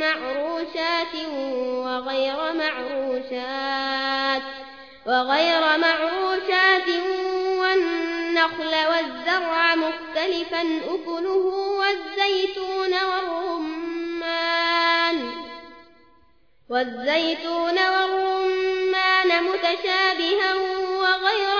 معروشات وغير معروشات وغير معروشات والنخل والزرع مختلفا أكله والزيتون والرمان. والزيتون والرمان متشابها وغير